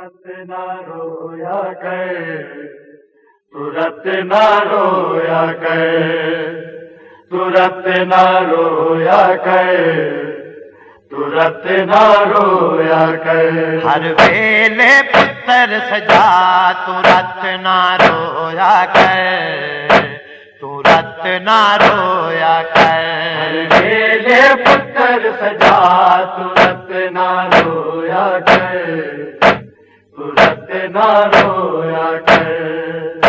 نہ رویا گئے تورت نہ رویا گئے تورت نہ رویا گئے تورت نہ رویا گئے ہر ویلے پتر سجا تورت نہ رویا گئے تورت نہ رویا گئے میلے پتر سجا تورت نہ رویا گئے تورت نہ رویا گئے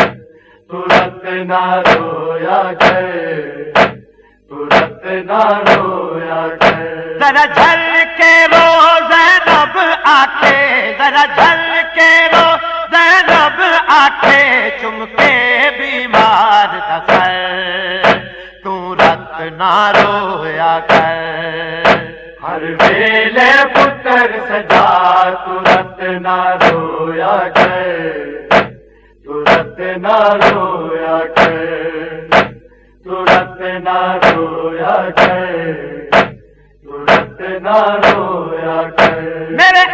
تورت نہ رویا گئے تورت نہ رویا گئے ذرا جھل کے رو، زینب آکھے ذرا جھل کے رو، زینب آکھے چم کے بیمار دسر تو رت نہ رویا کر۔ ہر ویلے پتر سجا ترت نہ رویا کر ترت نہ رویا کر ترت نہ رویا کر ترت نہ رویا کر میرے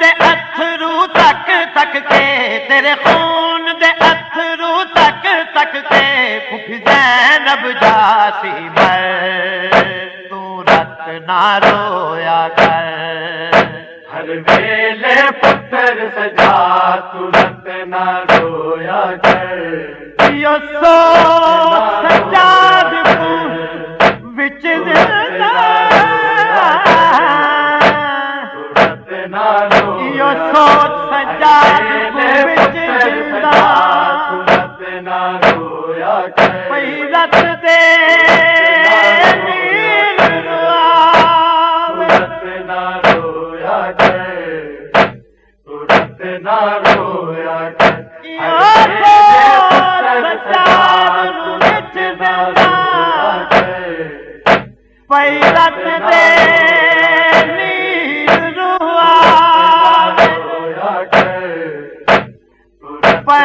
دے اتھرو تک تک کے، تیرے خون دے اتھرو تک تک کے پھوپھی زینب جاسی میں تو رت نہ رویا کر۔ ہر ویلے پتر سجا تورت نہ رویا گئے یو سو سجاد وچ زندہ۔ پیرت دے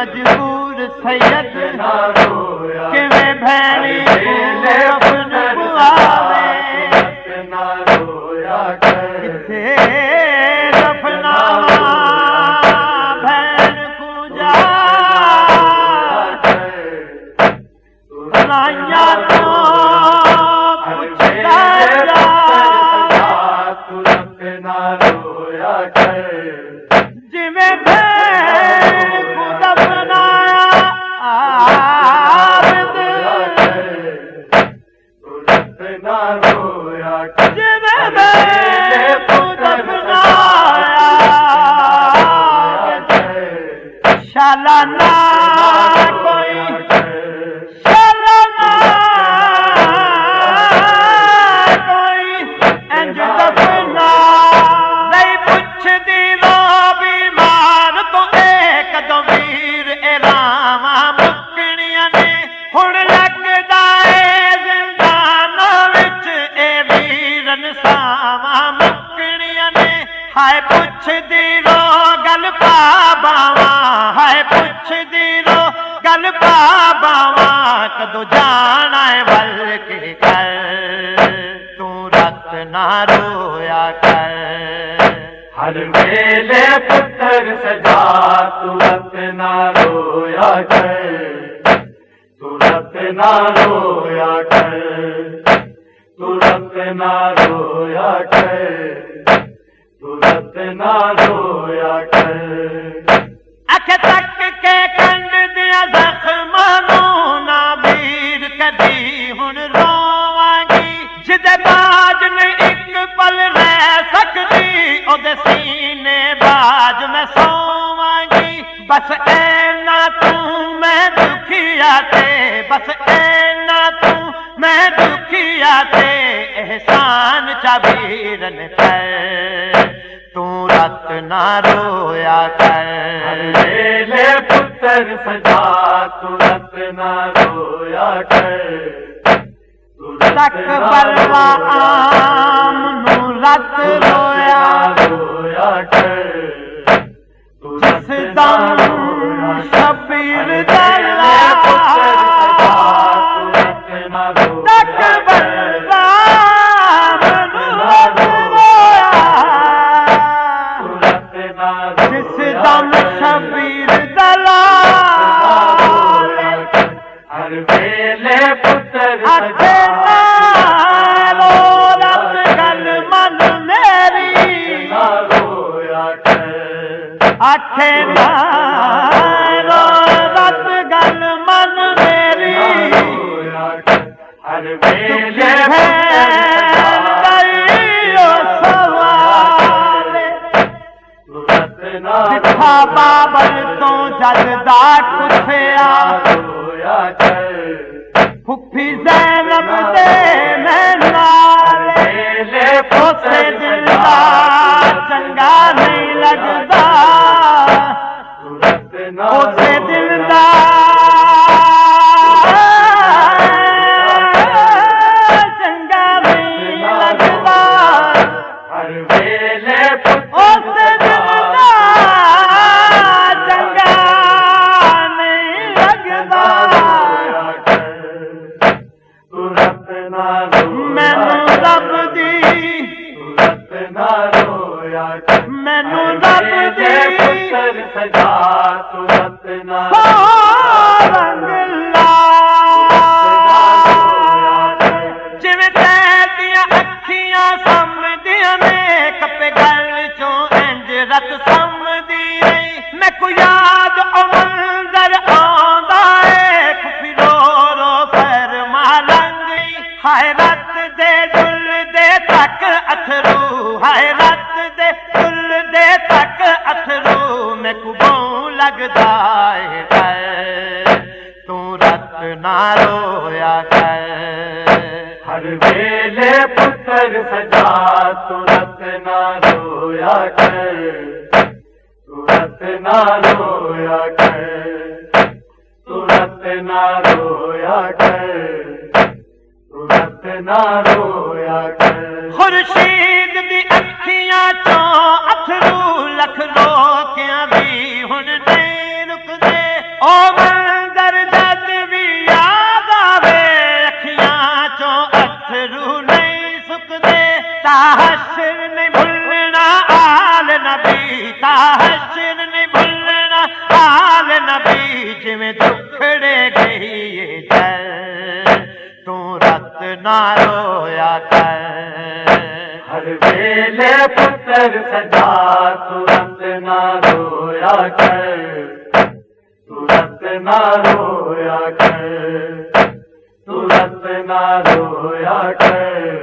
مجبور سید کفن پواوے نہ رویا گئے کتھے دفنا بھین کو جا؟ سنائیاں شالانہ باواں کدو جانا ہے ول کے کر تو رت نہ رویا کر ہر ویلے پتر سجا تو تورت نہ رویا گئے تورت نہ رویا گئے تورت نہ رویا گئے تورت نہ رویا گئے اکھ تک بس اینا تو میں دکھیا تے بس اینا تو میں دکھیا تے احسان چابیرن کر تو رت نہ رویا کر۔ ویلے پتر سجا ترت نہ رویا کر۔ تک بلوا آم نو رت رویا۔ رویا کر۔ دم شبیر دلا کر گل من میری۔ ہر گئی او سوال جتھا بابل تو جلدا کھیا پھپھی ہائے رت دے دل دے تک اتھرو ہائے رت دے دل دے تک اتھرو میں کو بوں لگدا کر تو رت نہ رویا کر ہر ویلے پتر سجا ترت نہ رویا کر ترت نہ رویا کر ترت نہ رویا کر ترت نہ رویا خورشید دی اکھیاں چوں اتھرو لکھ لوکیاں بھی ہن نہیں رکدے او منظر جد بھی یاد آوے، اکھیاں چوں اتھرو نہیں سکدے۔ تاحشر نہیں بھولنا آل نبی تاحشر نہیں بھولنا آل نبی جویں دکھڑے پتر سجا ترت نہ رویا کر۔ ترت نہ رویا کر۔ ترت نہ رویا کر۔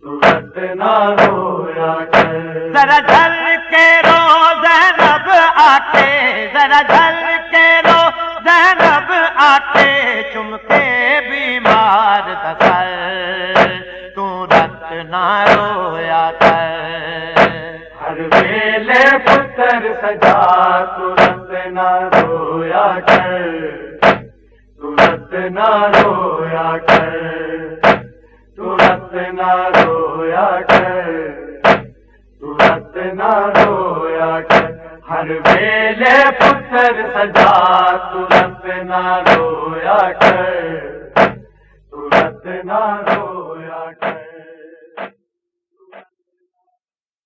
ترت نہ رویا کر۔ ذرا جل کے رو زینب آتے۔ ذرا جل کے رو زینب آتے۔ چم کے بیمار دسل تو رت نہ رویا کر کر سجا ترت نہ رویا کر ترت نہ رویا کر ترت نہ رویا کر ترت نہ رویا کر۔ ہر ویلے پتر سجا